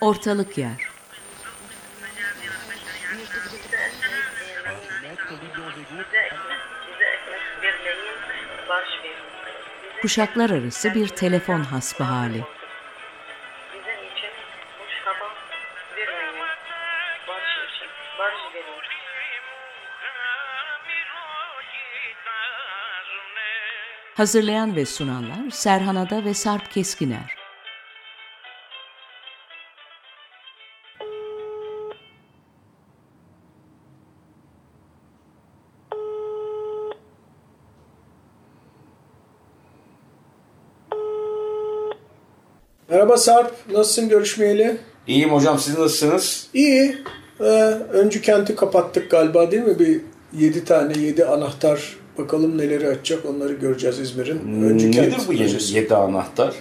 Ortalık yer. Kuşaklar arası bir telefon hasbı hali. Hazırlayan ve sunanlar Serhan Ada ve Sarp Keskiner. Merhaba Sarp, nasılsın görüşmeyeli? İyiyim hocam siz nasılsınız? İyi. Ee, öncü kenti kapattık galiba değil mi? Bir 7 tane 7 anahtar bakalım neleri açacak onları göreceğiz İzmir'in. Öncü Nedir kent bu yedi, projesi. yedi anahtar?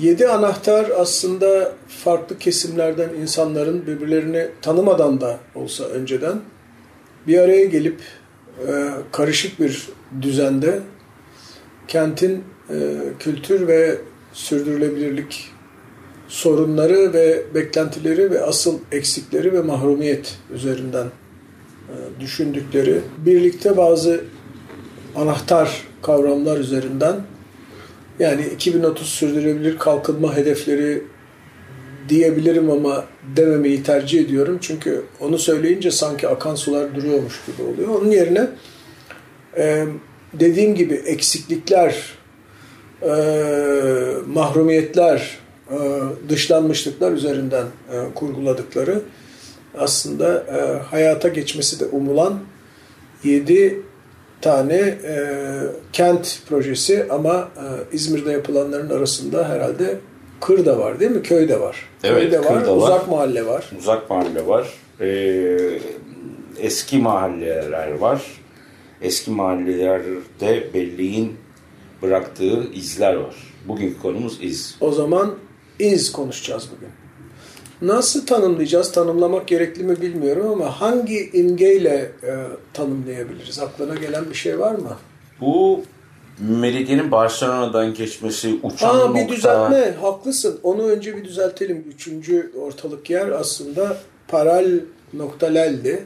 7 anahtar aslında farklı kesimlerden insanların birbirlerini tanımadan da olsa önceden bir araya gelip e, karışık bir düzende kentin e, kültür ve sürdürülebilirlik sorunları ve beklentileri ve asıl eksikleri ve mahrumiyet üzerinden e, düşündükleri birlikte bazı anahtar kavramlar üzerinden yani 2030 sürdürülebilir kalkınma hedefleri diyebilirim ama dememeyi tercih ediyorum. Çünkü onu söyleyince sanki akan sular duruyormuş gibi oluyor. Onun yerine e, dediğim gibi eksiklikler, e, mahrumiyetler, e, dışlanmışlıklar üzerinden e, kurguladıkları aslında e, hayata geçmesi de umulan 7 tane e, kent projesi ama e, İzmir'de yapılanların arasında herhalde kır da var değil mi? Köy de var. Evet, Köy de var, var. uzak mahalle var. Uzak mahalle var. Ee, eski mahalleler var. Eski mahallelerde belleğin bıraktığı izler var. Bugünkü konumuz iz. O zaman iz konuşacağız bugün. Nasıl tanımlayacağız? Tanımlamak gerekli mi bilmiyorum ama hangi imgeyle e, tanımlayabiliriz? Aklına gelen bir şey var mı? Bu meridyenin Barcelona'dan geçmesi, uçan Aa, nokta. bir düzeltme. Haklısın. Onu önce bir düzeltelim. Üçüncü ortalık yer aslında paral noktaleldi.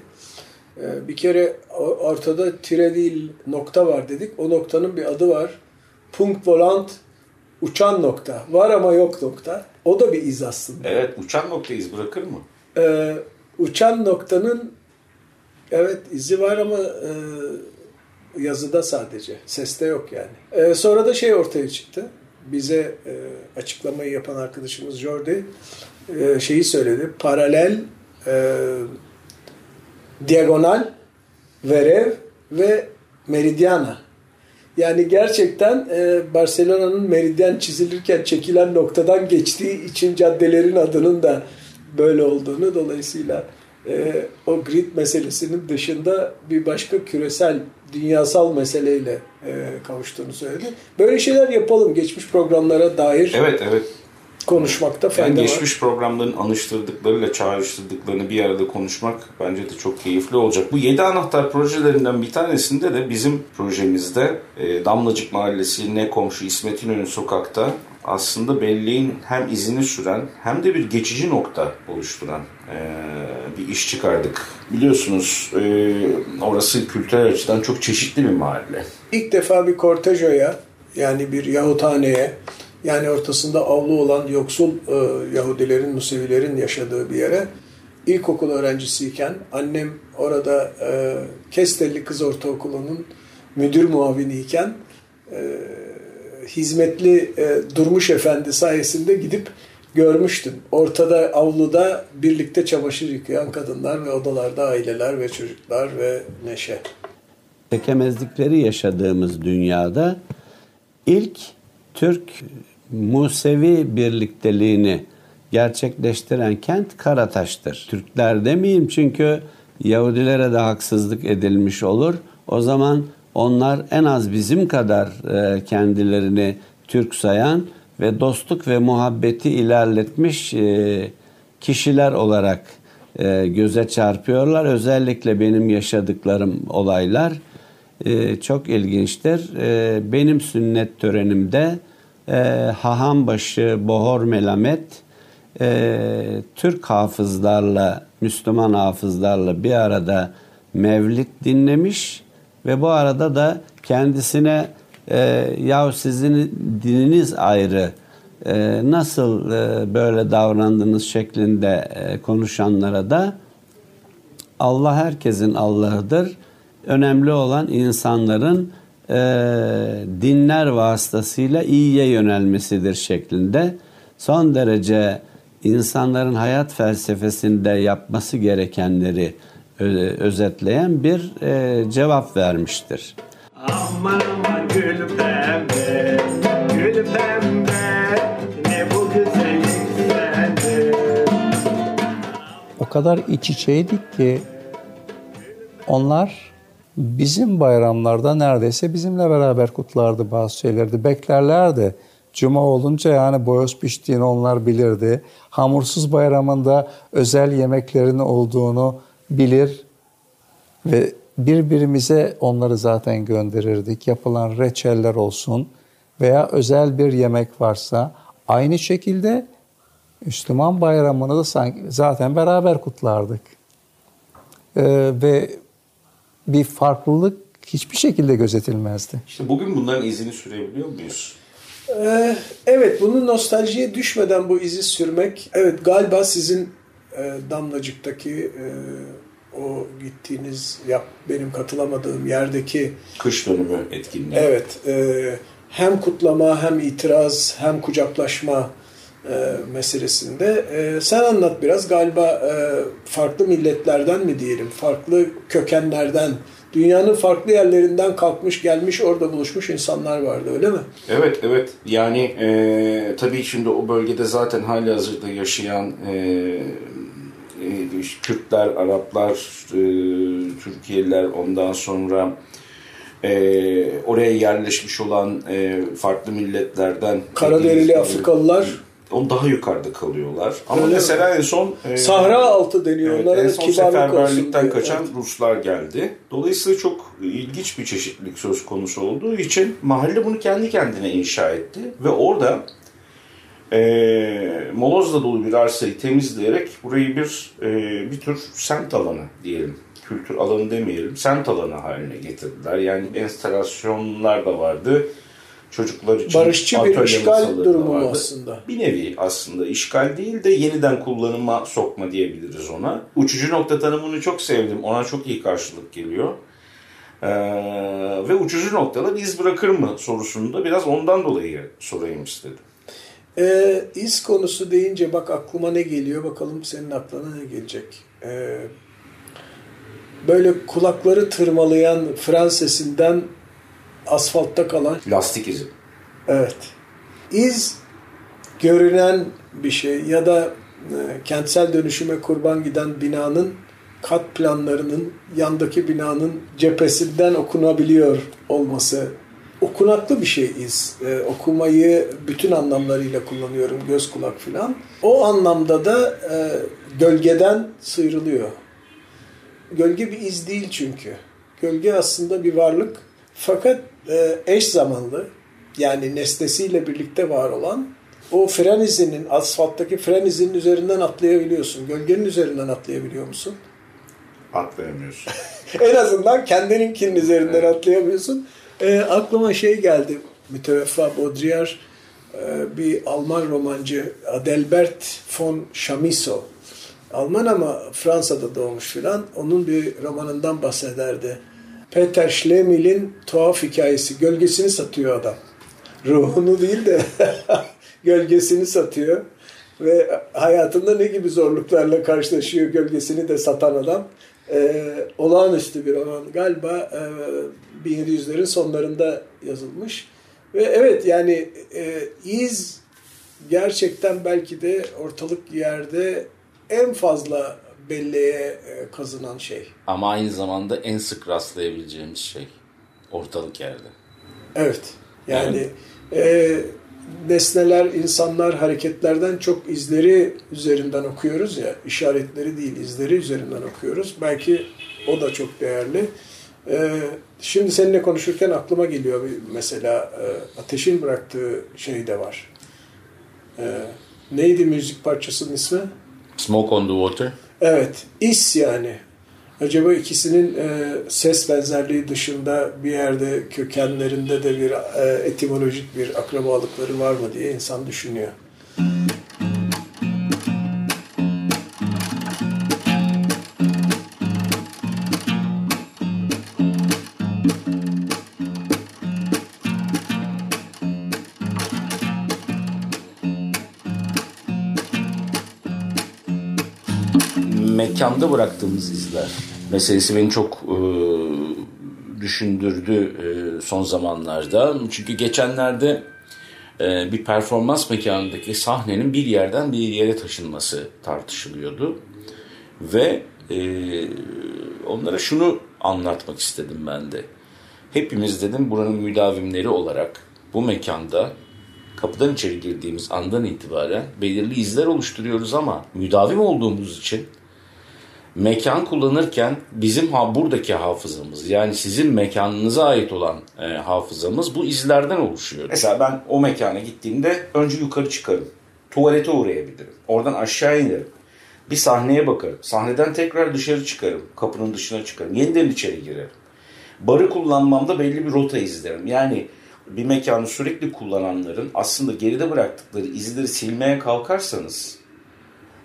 Ee, bir kere ortada tire değil nokta var dedik. O noktanın bir adı var. Punkt volant uçan nokta. Var ama yok nokta. O da bir iz aslında. Evet, uçan nokta iz bırakır mı? Ee, uçan noktanın evet izi var ama e, yazıda sadece. Seste yok yani. Ee, sonra da şey ortaya çıktı. Bize e, açıklamayı yapan arkadaşımız Jordi e, şeyi söyledi. Paralel, e, diagonal, verev ve meridiana. Yani gerçekten e, Barcelona'nın meridyen çizilirken çekilen noktadan geçtiği için caddelerin adının da böyle olduğunu dolayısıyla e, o grid meselesinin dışında bir başka küresel, dünyasal meseleyle e, kavuştuğunu söyledi. Böyle şeyler yapalım. Geçmiş programlara dair Evet, evet. Konuşmakta Yani fayda var. geçmiş programların anıştırdıklarıyla çağrıştırdıklarını bir arada konuşmak bence de çok keyifli olacak. Bu 7 anahtar projelerinden bir tanesinde de bizim projemizde e, Damlacık Mahallesi ne komşu İsmet İnönü sokakta aslında belleğin hem izini süren hem de bir geçici nokta oluşturan e, bir iş çıkardık. Biliyorsunuz e, orası kültürel açıdan çok çeşitli bir mahalle. İlk defa bir kortejoya yani bir Yahuthaneye yani ortasında avlu olan yoksul e, Yahudilerin, Musevilerin yaşadığı bir yere ilkokul öğrencisiyken annem orada e, Kestelli Kız Ortaokulu'nun müdür muaviniyken e, hizmetli e, Durmuş Efendi sayesinde gidip görmüştüm. Ortada avluda birlikte çamaşır yıkayan kadınlar ve odalarda aileler ve çocuklar ve neşe. çekemezlikleri yaşadığımız dünyada ilk Türk Musevi birlikteliğini gerçekleştiren kent Karataş'tır. Türkler demeyeyim çünkü Yahudilere de haksızlık edilmiş olur. O zaman onlar en az bizim kadar e, kendilerini Türk sayan ve dostluk ve muhabbeti ilerletmiş e, kişiler olarak e, göze çarpıyorlar. Özellikle benim yaşadıklarım olaylar çok ilginçtir. Benim sünnet törenimde e, Hahambaşı Bohor Melamet e, Türk hafızlarla, Müslüman hafızlarla bir arada mevlid dinlemiş ve bu arada da kendisine e, yahu sizin dininiz ayrı, e, nasıl e, böyle davrandınız şeklinde e, konuşanlara da Allah herkesin Allah'ıdır. Önemli olan insanların e, dinler vasıtasıyla iyiye yönelmesidir şeklinde son derece insanların hayat felsefesinde yapması gerekenleri ö- özetleyen bir e, cevap vermiştir. Aman aman gül pembe, gül pembe, ne bu güzellik o kadar iç içeydik ki onlar bizim bayramlarda neredeyse bizimle beraber kutlardı bazı şeyleri de beklerlerdi. Cuma olunca yani boyoz piştiğini onlar bilirdi. Hamursuz bayramında özel yemeklerin olduğunu bilir ve birbirimize onları zaten gönderirdik. Yapılan reçeller olsun veya özel bir yemek varsa aynı şekilde Müslüman bayramını da sanki zaten beraber kutlardık. Ee, ve bir farklılık hiçbir şekilde gözetilmezdi. İşte bugün bunların izini sürebiliyor muyuz? Ee, evet, bunu nostaljiye düşmeden bu izi sürmek, evet galiba sizin e, Damlacık'taki e, o gittiğiniz, yap, benim katılamadığım yerdeki Kış dönümü etkinliği. Evet, e, hem kutlama hem itiraz hem kucaklaşma e, meselesinde. E, sen anlat biraz galiba e, farklı milletlerden mi diyelim, farklı kökenlerden, dünyanın farklı yerlerinden kalkmış gelmiş orada buluşmuş insanlar vardı öyle mi? Evet, evet. Yani e, tabii şimdi o bölgede zaten hali hazırda yaşayan e, e, Kürtler, Araplar, e, Türkiye'liler ondan sonra e, oraya yerleşmiş olan e, farklı milletlerden Karaderili Afrikalılar. On daha yukarıda kalıyorlar. Ama Öyle mi? mesela en son e, Sahra altı deniyor Evet, onlara en son seferberlikten kaçan Evet. Ruslar geldi. Dolayısıyla çok ilginç bir çeşitlilik söz konusu olduğu için mahalle bunu kendi kendine inşa etti. Ve orada e, molozla dolu bir arsayı temizleyerek burayı bir e, bir tür semt alanı diyelim. Kültür alanı demeyelim, semt alanı haline getirdiler. Yani enstalasyonlar da vardı. Çocuklar için Barışçı bir işgal durumu mu vardı. aslında? Bir nevi aslında işgal değil de yeniden kullanıma sokma diyebiliriz ona. Uçucu nokta tanımını çok sevdim. Ona çok iyi karşılık geliyor. Ee, ve uçucu noktalar iz bırakır mı sorusunu da biraz ondan dolayı sorayım istedim. Ee, iz konusu deyince bak aklıma ne geliyor bakalım senin aklına ne gelecek. Ee, böyle kulakları tırmalayan Fransesinden asfaltta kalan Lastik izi. evet iz görünen bir şey ya da e, kentsel dönüşüme kurban giden binanın kat planlarının yandaki binanın cephesinden okunabiliyor olması okunaklı bir şey iz. E, okumayı bütün anlamlarıyla kullanıyorum. Göz kulak filan. O anlamda da e, gölgeden sıyrılıyor. Gölge bir iz değil çünkü. Gölge aslında bir varlık. Fakat eş zamanlı yani nesnesiyle birlikte var olan o fren izinin, asfalttaki fren izinin üzerinden atlayabiliyorsun. Gölgenin üzerinden atlayabiliyor musun? Atlayamıyorsun. en azından kendininkinin üzerinden atlayamıyorsun. E, aklıma şey geldi. Müteveffa Baudrillard e, bir Alman romancı Adelbert von Chamisso. Alman ama Fransa'da doğmuş filan. Onun bir romanından bahsederdi. Peter Schlegel'in tuhaf hikayesi. Gölgesini satıyor adam. Ruhunu değil de gölgesini satıyor. Ve hayatında ne gibi zorluklarla karşılaşıyor gölgesini de satan adam. Ee, olağanüstü bir roman. Galiba e, 1700'lerin sonlarında yazılmış. Ve evet yani e, iz gerçekten belki de ortalık yerde en fazla belleğe e, kazınan şey. Ama aynı zamanda en sık rastlayabileceğimiz şey ortalık yerde. Evet. Yani e, nesneler, insanlar, hareketlerden çok izleri üzerinden okuyoruz ya. işaretleri değil, izleri üzerinden okuyoruz. Belki o da çok değerli. E, şimdi seninle konuşurken aklıma geliyor bir mesela e, ateşin bıraktığı şey de var. E, Neydi müzik parçasının ismi? Smoke on the Water. Evet, is yani. Acaba ikisinin e, ses benzerliği dışında bir yerde kökenlerinde de bir e, etimolojik bir akrabalıkları var mı diye insan düşünüyor. Mekanda bıraktığımız izler meselesi beni çok e, düşündürdü e, son zamanlarda. Çünkü geçenlerde e, bir performans mekanındaki sahnenin bir yerden bir yere taşınması tartışılıyordu. Ve e, onlara şunu anlatmak istedim ben de. Hepimiz dedim buranın müdavimleri olarak bu mekanda kapıdan içeri girdiğimiz andan itibaren belirli izler oluşturuyoruz ama müdavim olduğumuz için mekan kullanırken bizim ha buradaki hafızamız yani sizin mekanınıza ait olan e, hafızamız bu izlerden oluşuyor. Mesela ben o mekana gittiğimde önce yukarı çıkarım. Tuvalete uğrayabilirim. Oradan aşağı inerim. Bir sahneye bakarım. Sahneden tekrar dışarı çıkarım. Kapının dışına çıkarım. Yeniden içeri girerim. Barı kullanmamda belli bir rota izlerim. Yani bir mekanı sürekli kullananların aslında geride bıraktıkları izleri silmeye kalkarsanız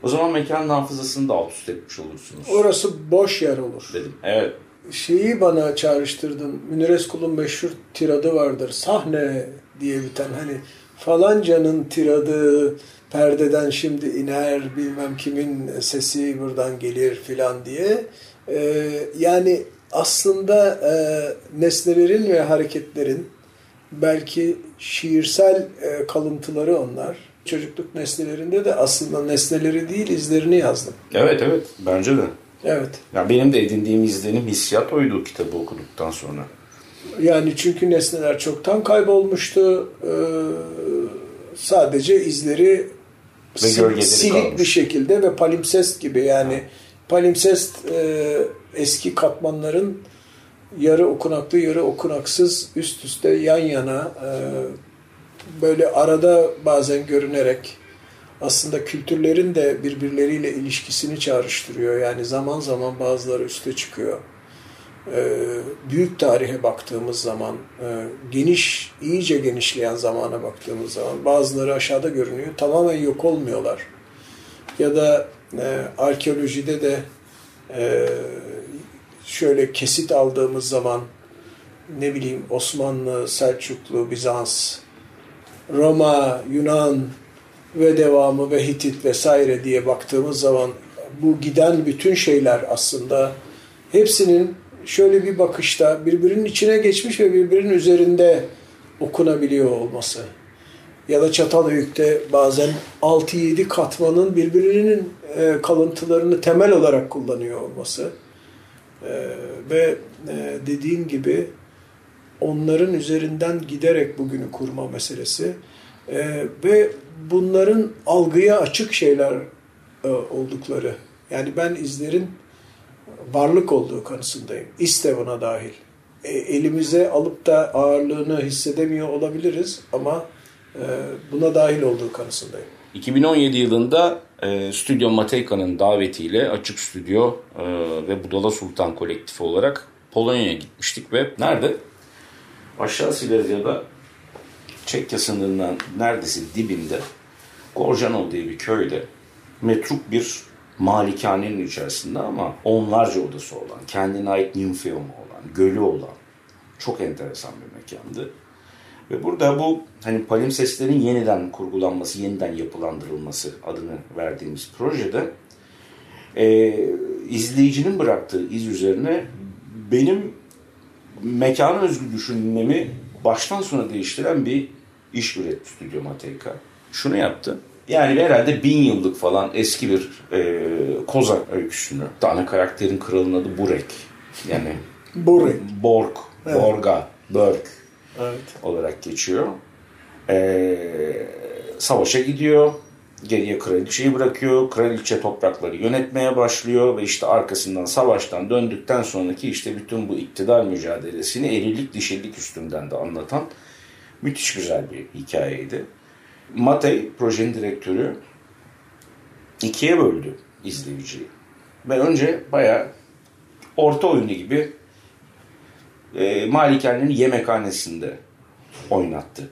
o zaman mekanın hafızasını da alt üst etmiş olursunuz. Orası boş yer olur. Dedim. Evet. Şeyi bana çağrıştırdın. Münir Eskul'un meşhur tiradı vardır. Sahne diye biten hani falancanın tiradı perdeden şimdi iner bilmem kimin sesi buradan gelir filan diye. Ee, yani aslında e, nesnelerin ve hareketlerin belki şiirsel e, kalıntıları onlar. Çocukluk nesnelerinde de aslında nesneleri değil izlerini yazdım. Evet evet bence de. Evet. Ya benim de edindiğim izlenim hissiyat oydu kitabı okuduktan sonra. Yani çünkü nesneler çoktan kaybolmuştu. Ee, sadece izleri Ve sil- gölgeleri silik kalmış. bir şekilde ve palimpsest gibi yani palimpsest e, eski katmanların yarı okunaklı yarı okunaksız üst üste yan yana e, böyle arada bazen görünerek aslında kültürlerin de birbirleriyle ilişkisini çağrıştırıyor. Yani zaman zaman bazıları üste çıkıyor. Ee, büyük tarihe baktığımız zaman, e, geniş, iyice genişleyen zamana baktığımız zaman bazıları aşağıda görünüyor. Tamamen yok olmuyorlar. Ya da e, arkeolojide de e, şöyle kesit aldığımız zaman ne bileyim Osmanlı, Selçuklu, Bizans, Roma, Yunan ve devamı ve Hitit vesaire diye baktığımız zaman bu giden bütün şeyler aslında hepsinin şöyle bir bakışta birbirinin içine geçmiş ve birbirinin üzerinde okunabiliyor olması. Ya da Çatalhöyük'te bazen 6-7 katmanın birbirinin e, kalıntılarını temel olarak kullanıyor olması. E, ve e, dediğin gibi onların üzerinden giderek bugünü kurma meselesi e, ve bunların algıya açık şeyler e, oldukları. Yani ben izlerin varlık olduğu kanısındayım. İste buna dahil. E, elimize alıp da ağırlığını hissedemiyor olabiliriz ama e, buna dahil olduğu kanısındayım. 2017 yılında e, Stüdyo Mateika'nın davetiyle Açık Stüdyo e, ve Budala Sultan kolektifi olarak Polonya'ya gitmiştik ve nerede? Aşağı Silezya'da Çekya sınırından neredeyse dibinde Gorjanov diye bir köyde metruk bir malikanenin içerisinde ama onlarca odası olan, kendine ait nimfeum olan, gölü olan çok enteresan bir mekandı. Ve burada bu hani palimpsestlerin yeniden kurgulanması, yeniden yapılandırılması adını verdiğimiz projede e, izleyicinin bıraktığı iz üzerine benim mekana özgü düşünmemi baştan sona değiştiren bir iş üretti Stüdyo Mateika. Şunu yaptı. Yani herhalde bin yıllık falan eski bir e, Kozak öyküsünü. Ana karakterin kralının adı Burek. Yani Burek. Borg, Borga, Berg Evet. olarak geçiyor. Ee, savaşa gidiyor. Geriye kraliçeyi bırakıyor. Kraliçe toprakları yönetmeye başlıyor ve işte arkasından savaştan döndükten sonraki işte bütün bu iktidar mücadelesini erilik dişilik üstünden de anlatan müthiş güzel bir hikayeydi. Matey projenin direktörü ikiye böldü izleyiciyi. Ve önce bayağı orta oyunu gibi e, malikanenin yemekhanesinde oynattı.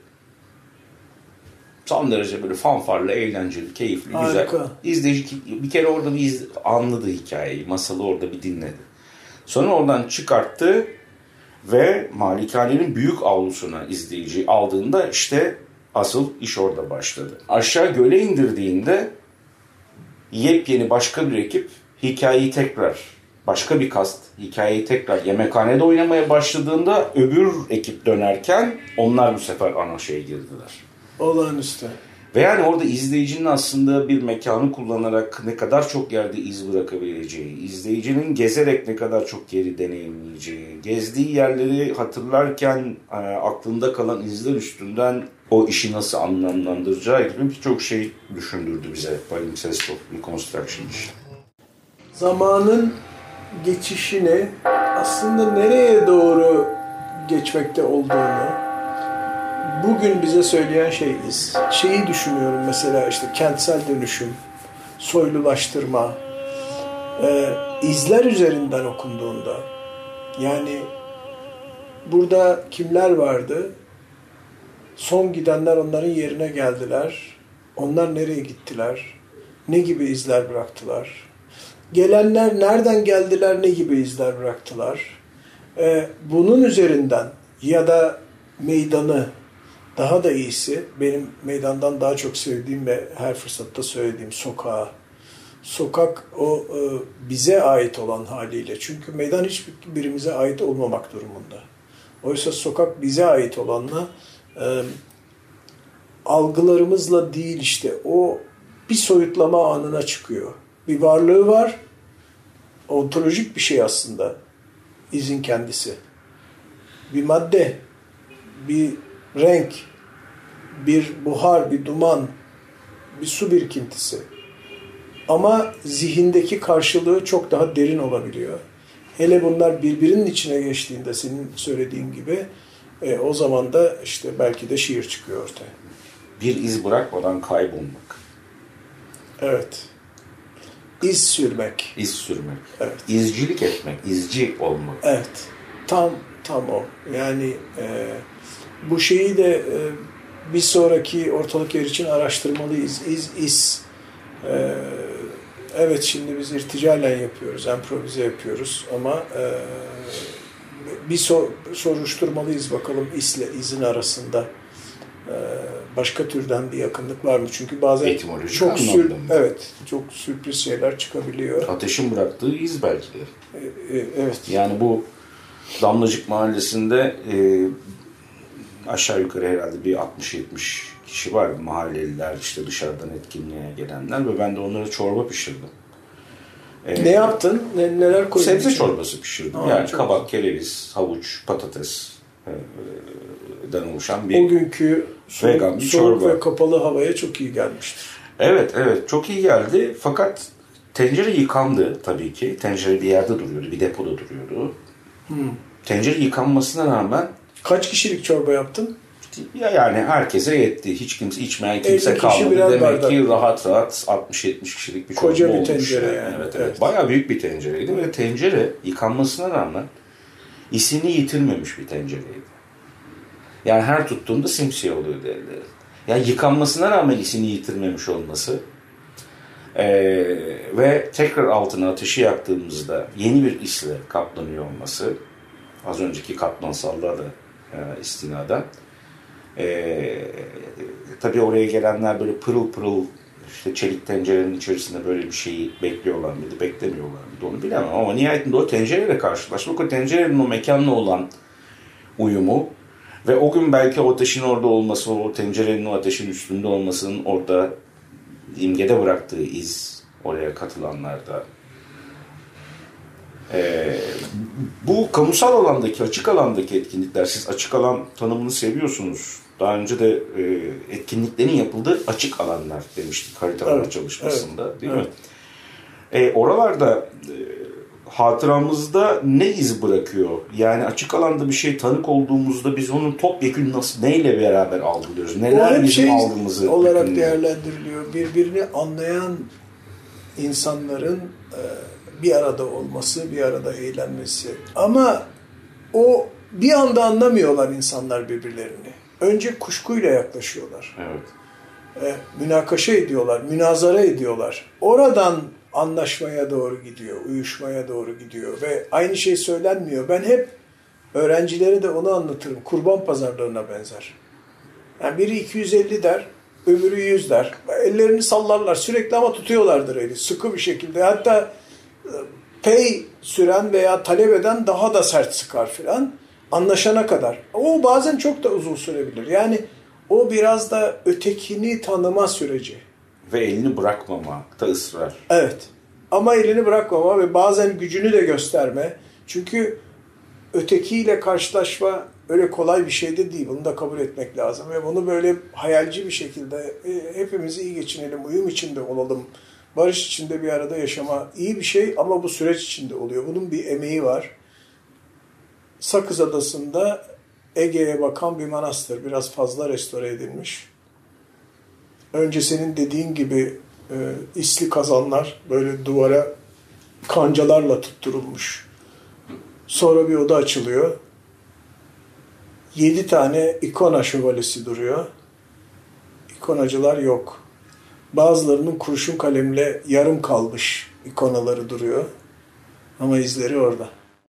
Son derece böyle fanfarlı, eğlenceli, keyifli, güzel. Harika. İzleyici bir kere orada bir iz, anladı hikayeyi, masalı orada bir dinledi. Sonra oradan çıkarttı ve malikanenin büyük avlusuna izleyici aldığında işte asıl iş orada başladı. Aşağı göle indirdiğinde yepyeni başka bir ekip hikayeyi tekrar başka bir kast hikayeyi tekrar yemekhanede oynamaya başladığında öbür ekip dönerken onlar bu sefer ana şeye girdiler. Olağanüstü. Ve yani orada izleyicinin aslında bir mekanı kullanarak ne kadar çok yerde iz bırakabileceği, izleyicinin gezerek ne kadar çok yeri deneyimleyeceği, gezdiği yerleri hatırlarken e, aklında kalan izler üstünden o işi nasıl anlamlandıracağı gibi birçok şey düşündürdü bize Palimpsest of Reconstruction işi. Zamanın geçişini aslında nereye doğru geçmekte olduğunu bugün bize söyleyen şey. Şeyi düşünüyorum mesela işte kentsel dönüşüm, soylulaştırma, e, izler üzerinden okunduğunda yani burada kimler vardı? Son gidenler onların yerine geldiler. Onlar nereye gittiler? Ne gibi izler bıraktılar? Gelenler nereden geldiler, ne gibi izler bıraktılar? Ee, bunun üzerinden ya da meydanı daha da iyisi benim meydandan daha çok sevdiğim ve her fırsatta söylediğim sokağı. Sokak o e, bize ait olan haliyle. Çünkü meydan hiçbirimize ait olmamak durumunda. Oysa sokak bize ait olanla e, algılarımızla değil işte o bir soyutlama anına çıkıyor. Bir varlığı var. Ontolojik bir şey aslında. izin kendisi. Bir madde, bir renk, bir buhar, bir duman, bir su birikintisi. Ama zihindeki karşılığı çok daha derin olabiliyor. Hele bunlar birbirinin içine geçtiğinde senin söylediğin gibi e, o zaman da işte belki de şiir çıkıyor ortaya. Bir iz bırakmadan kaybolmak, Evet. İz sürmek. iz sürmek, Evet. izcilik etmek, izci olmak. Evet. Tam tam o. Yani e, bu şeyi de e, bir sonraki ortalık yer için araştırmalıyız. İz, iz. E, evet şimdi biz irticalen yapıyoruz, improvize yapıyoruz ama e, bir so, soruşturmalıyız bakalım isle izin arasında e, başka türden bir yakınlık var mı? Çünkü bazen Etimolojik çok sür, evet çok sürpriz şeyler çıkabiliyor. Ateşin bıraktığı iz belki de. E, e, evet. Yani bu Damlacık Mahallesi'nde e, aşağı yukarı herhalde bir 60-70 kişi var. Mahalleliler işte dışarıdan etkinliğe gelenler ve ben de onlara çorba pişirdim. E, Ne yaptın? Ne, neler koydun? Sebze içine? çorbası pişirdim. Aa, yani kabak, kereviz, havuç, patates e, den oluşan bir O günkü soğuk, Vegan bir soğuk çorba. ve kapalı havaya çok iyi gelmiştir. Evet evet çok iyi geldi fakat tencere yıkandı tabii ki. Tencere bir yerde duruyordu, bir depoda duruyordu. Tencere yıkanmasına rağmen Kaç kişilik çorba yaptın? ya yani herkese yetti. Hiç kimse içmeyen kimse 50 kişi kalmadı. Demek bardak. ki rahat rahat 60-70 kişilik bir çorba Koca bir olmuş tencere yani, Evet, evet. evet. Bayağı büyük bir tencereydi ve tencere yıkanmasına rağmen isini yitirmemiş bir tencereydi. Yani her tuttuğunda simsiyah oluyordu elleri. Yani yıkanmasına rağmen isini yitirmemiş olması ee, ve tekrar altına ateşi yaktığımızda yeni bir isle kaplanıyor olması az önceki katmansallığa da istinaden ee, tabii oraya gelenler böyle pırıl pırıl işte çelik tencerenin içerisinde böyle bir şeyi bekliyorlar mıydı, beklemiyorlar mıydı onu bilemem ama nihayetinde o tencereyle karşılaşmak, o tencerenin o mekanla olan uyumu ve o gün belki o ateşin orada olması, o tencerenin o ateşin üstünde olmasının orada imgede bıraktığı iz oraya katılanlarda. Ee, bu kamusal alandaki, açık alandaki etkinlikler, siz açık alan tanımını seviyorsunuz. Daha önce de e, etkinliklerin yapıldığı açık alanlar demiştik haritalar Evet, çalışmasında değil evet. mi? E, oralarda e, hatıramızda ne iz bırakıyor? Yani açık alanda bir şey tanık olduğumuzda biz onun topyekun nasıl, neyle beraber algılıyoruz? Neler bizim şey algımızı olarak bütünlüyor? değerlendiriliyor. Birbirini anlayan insanların e, bir arada olması, bir arada eğlenmesi. Ama o bir anda anlamıyorlar insanlar birbirlerini. Önce kuşkuyla yaklaşıyorlar. Evet. E, münakaşa ediyorlar, münazara ediyorlar. Oradan anlaşmaya doğru gidiyor, uyuşmaya doğru gidiyor ve aynı şey söylenmiyor. Ben hep öğrencilere de onu anlatırım. Kurban pazarlarına benzer. Yani biri 250 der, öbürü 100 der. Ellerini sallarlar sürekli ama tutuyorlardır eli sıkı bir şekilde. Hatta pay süren veya talep eden daha da sert sıkar filan anlaşana kadar. O bazen çok da uzun sürebilir. Yani o biraz da ötekini tanıma süreci. Ve elini bırakmamakta ısrar. Evet. Ama elini bırakmama ve bazen gücünü de gösterme. Çünkü ötekiyle karşılaşma öyle kolay bir şey de değil. Bunu da kabul etmek lazım. Ve bunu böyle hayalci bir şekilde e, hepimiz iyi geçinelim, uyum içinde olalım. Barış içinde bir arada yaşama iyi bir şey ama bu süreç içinde oluyor. Bunun bir emeği var. Sakız Adası'nda Ege'ye bakan bir manastır. Biraz fazla restore edilmiş. Önce senin dediğin gibi e, isli kazanlar böyle duvara kancalarla tutturulmuş. Sonra bir oda açılıyor. Yedi tane ikona şövalyesi duruyor. İkonacılar yok. Bazılarının kurşun kalemle yarım kalmış ikonaları duruyor. Ama izleri orada.